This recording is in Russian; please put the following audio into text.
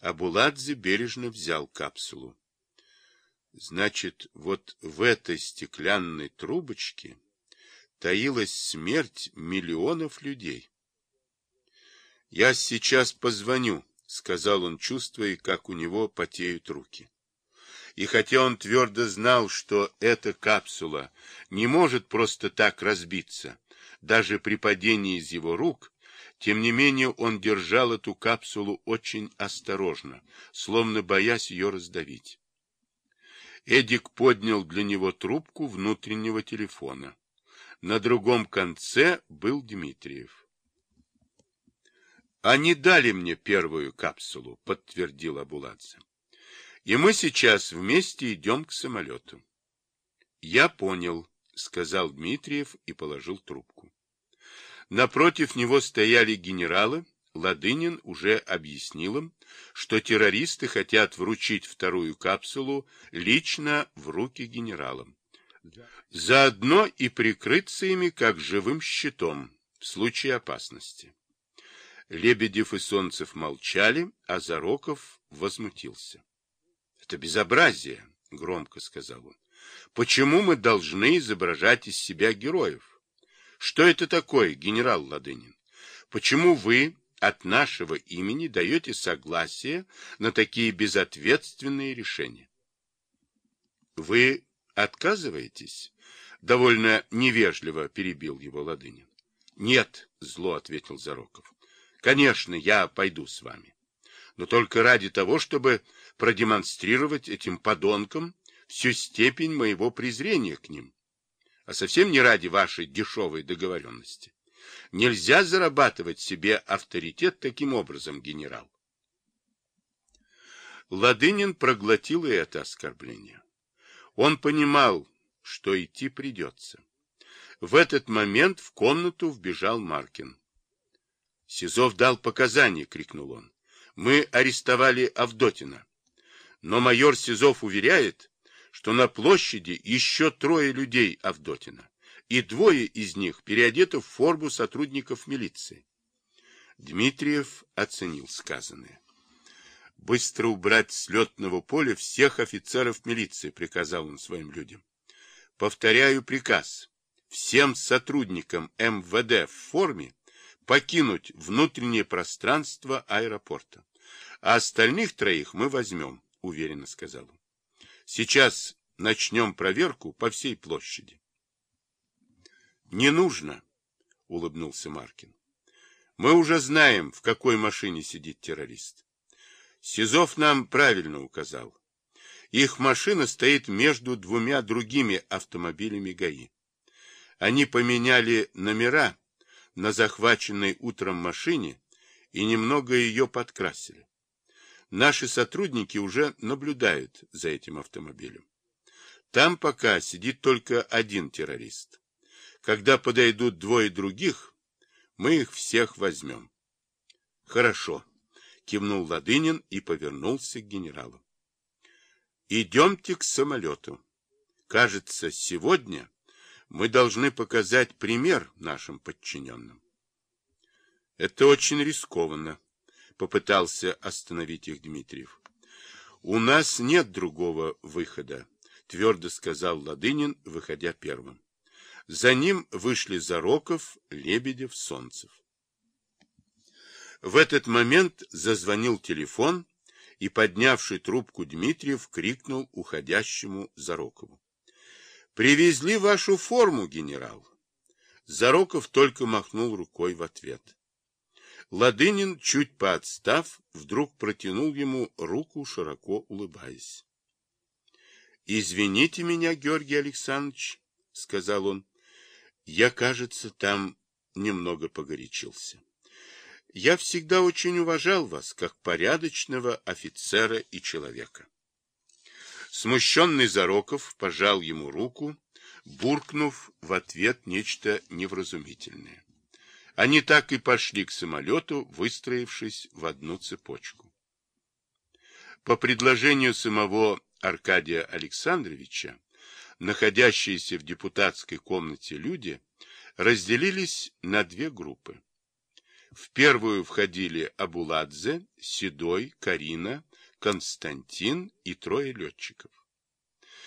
Абуладзе бережно взял капсулу. Значит, вот в этой стеклянной трубочке таилась смерть миллионов людей. «Я сейчас позвоню», — сказал он, чувствуя, как у него потеют руки. И хотя он твердо знал, что эта капсула не может просто так разбиться, даже при падении из его рук, тем не менее он держал эту капсулу очень осторожно, словно боясь ее раздавить. Эдик поднял для него трубку внутреннего телефона. На другом конце был Дмитриев. «Они дали мне первую капсулу», — подтвердил Абуладзе. «И мы сейчас вместе идем к самолету». «Я понял», — сказал Дмитриев и положил трубку. Напротив него стояли генералы. Ладынин уже объяснил им, что террористы хотят вручить вторую капсулу лично в руки генералам. Заодно и прикрыться ими как живым щитом в случае опасности. Лебедев и Солнцев молчали, а Зароков возмутился. — Это безобразие, — громко сказал он. — Почему мы должны изображать из себя героев? Что это такое, генерал Ладынин? Почему вы от нашего имени даете согласие на такие безответственные решения? Вы отказываетесь? Довольно невежливо перебил его Ладынин. Нет, зло ответил Зароков. Конечно, я пойду с вами. Но только ради того, чтобы продемонстрировать этим подонкам всю степень моего презрения к ним а совсем не ради вашей дешевой договоренности. Нельзя зарабатывать себе авторитет таким образом, генерал. Ладынин проглотил и это оскорбление. Он понимал, что идти придется. В этот момент в комнату вбежал Маркин. «Сизов дал показания!» — крикнул он. «Мы арестовали Авдотина. Но майор Сизов уверяет, что на площади еще трое людей Авдотина, и двое из них переодеты в форму сотрудников милиции. Дмитриев оценил сказанное. «Быстро убрать с летного поля всех офицеров милиции», — приказал он своим людям. «Повторяю приказ. Всем сотрудникам МВД в форме покинуть внутреннее пространство аэропорта. А остальных троих мы возьмем», — уверенно сказал он. Сейчас начнем проверку по всей площади. Не нужно, улыбнулся Маркин. Мы уже знаем, в какой машине сидит террорист. Сизов нам правильно указал. Их машина стоит между двумя другими автомобилями ГАИ. Они поменяли номера на захваченной утром машине и немного ее подкрасили. Наши сотрудники уже наблюдают за этим автомобилем. Там пока сидит только один террорист. Когда подойдут двое других, мы их всех возьмем. Хорошо, кивнул Ладынин и повернулся к генералу. Идемте к самолету. Кажется, сегодня мы должны показать пример нашим подчиненным. Это очень рискованно, Попытался остановить их Дмитриев. У нас нет другого выхода, твердо сказал Ладынин, выходя первым. За ним вышли Зароков, Лебедев, Солнцев. В этот момент зазвонил телефон, и поднявший трубку Дмитриев крикнул уходящему Зарокову. «Привезли вашу форму, генерал!» Зароков только махнул рукой в ответ. Ладынин, чуть поотстав, вдруг протянул ему руку, широко улыбаясь. — Извините меня, Георгий Александрович, — сказал он. — Я, кажется, там немного погорячился. Я всегда очень уважал вас, как порядочного офицера и человека. Смущенный Зароков пожал ему руку, буркнув в ответ нечто невразумительное. Они так и пошли к самолету, выстроившись в одну цепочку. По предложению самого Аркадия Александровича, находящиеся в депутатской комнате люди разделились на две группы. В первую входили Абуладзе, Седой, Карина, Константин и трое летчиков.